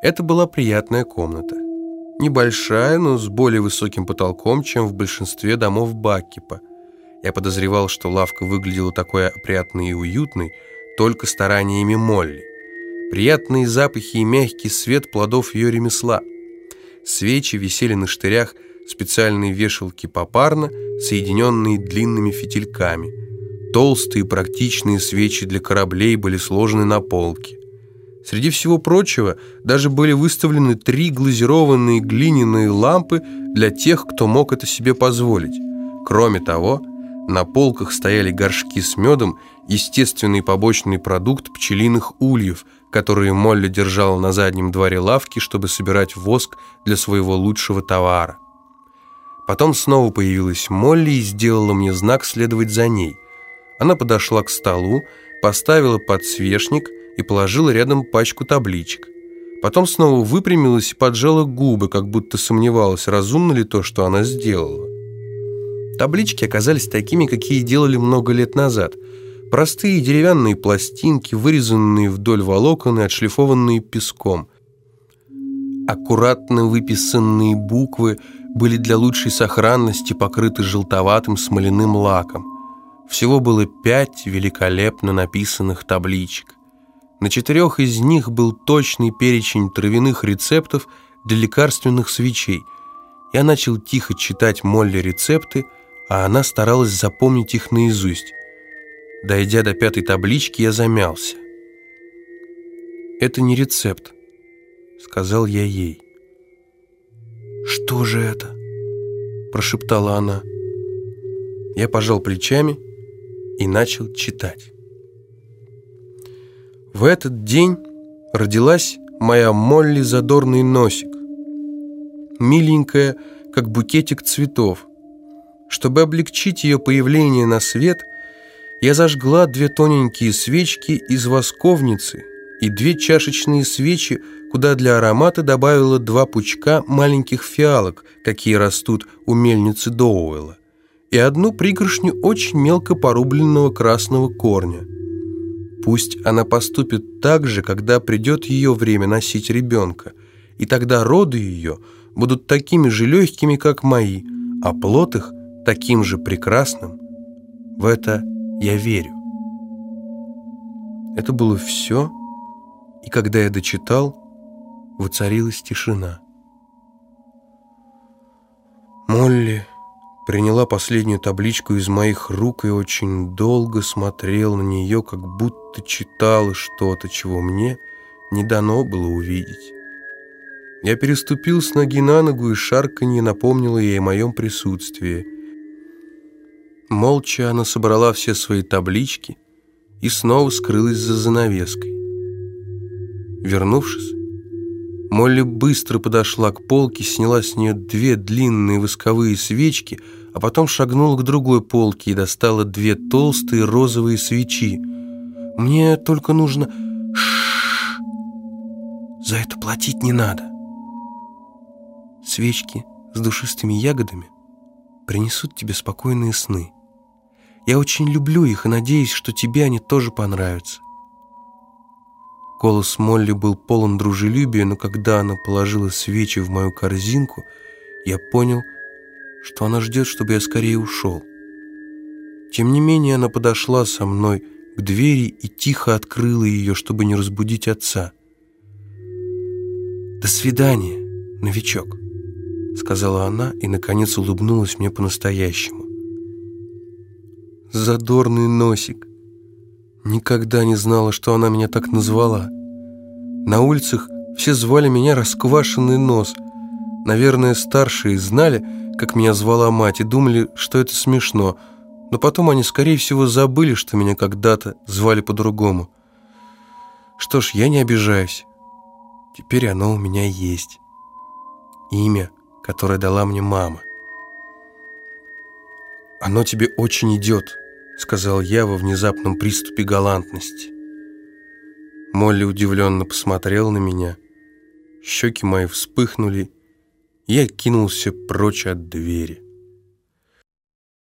Это была приятная комната. Небольшая, но с более высоким потолком, чем в большинстве домов Баккипа. Я подозревал, что лавка выглядела такой опрятной и уютной только стараниями Молли. Приятные запахи и мягкий свет плодов ее ремесла. Свечи висели на штырях, специальные вешалки попарно, соединенные длинными фитильками. Толстые практичные свечи для кораблей были сложены на полке. Среди всего прочего даже были выставлены три глазированные глиняные лампы для тех, кто мог это себе позволить. Кроме того, на полках стояли горшки с медом, естественный побочный продукт пчелиных ульев, которые Молли держала на заднем дворе лавки, чтобы собирать воск для своего лучшего товара. Потом снова появилась Молли и сделала мне знак следовать за ней. Она подошла к столу, поставила подсвечник и положила рядом пачку табличек. Потом снова выпрямилась и поджала губы, как будто сомневалась, разумно ли то, что она сделала. Таблички оказались такими, какие делали много лет назад. Простые деревянные пластинки, вырезанные вдоль волокон и отшлифованные песком. Аккуратно выписанные буквы были для лучшей сохранности покрыты желтоватым смоляным лаком. Всего было пять великолепно написанных табличек. На четырех из них был точный перечень травяных рецептов для лекарственных свечей. Я начал тихо читать Молли рецепты, а она старалась запомнить их наизусть. Дойдя до пятой таблички, я замялся. «Это не рецепт», — сказал я ей. «Что же это?» — прошептала она. Я пожал плечами и начал читать. В этот день родилась моя Молли задорный носик. Миленькая, как букетик цветов. Чтобы облегчить ее появление на свет, я зажгла две тоненькие свечки из восковницы и две чашечные свечи, куда для аромата добавила два пучка маленьких фиалок, какие растут у мельницы Доуэлла, и одну пригоршню очень мелко порубленного красного корня. Пусть она поступит так же, когда придет ее время носить ребенка, и тогда роды ее будут такими же легкими, как мои, а плод их таким же прекрасным, в это я верю. Это было все, и когда я дочитал, воцарилась тишина. Молли приняла последнюю табличку из моих рук и очень долго смотрел на нее, как будто читала что-то, чего мне не дано было увидеть. Я переступил с ноги на ногу, и шарканье напомнило ей о моем присутствии – Молча она собрала все свои таблички и снова скрылась за занавеской. Вернувшись, Молли быстро подошла к полке, сняла с нее две длинные восковые свечки, а потом шагнула к другой полке и достала две толстые розовые свечи. «Мне только нужно...» Ш «За это платить не надо». Свечки с душистыми ягодами принесут тебе спокойные сны. Я очень люблю их и надеюсь, что тебе они тоже понравятся». Голос Молли был полон дружелюбия, но когда она положила свечи в мою корзинку, я понял, что она ждет, чтобы я скорее ушел. Тем не менее, она подошла со мной к двери и тихо открыла ее, чтобы не разбудить отца. «До свидания, новичок», — сказала она и, наконец, улыбнулась мне по-настоящему задорный носик. Никогда не знала, что она меня так назвала. На улицах все звали меня «расквашенный нос». Наверное, старшие знали, как меня звала мать, и думали, что это смешно. Но потом они, скорее всего, забыли, что меня когда-то звали по-другому. Что ж, я не обижаюсь. Теперь оно у меня есть. Имя, которое дала мне мама. «Оно тебе очень идет», — сказал я во внезапном приступе галантности. Молли удивленно посмотрел на меня. Щеки мои вспыхнули, я кинулся прочь от двери.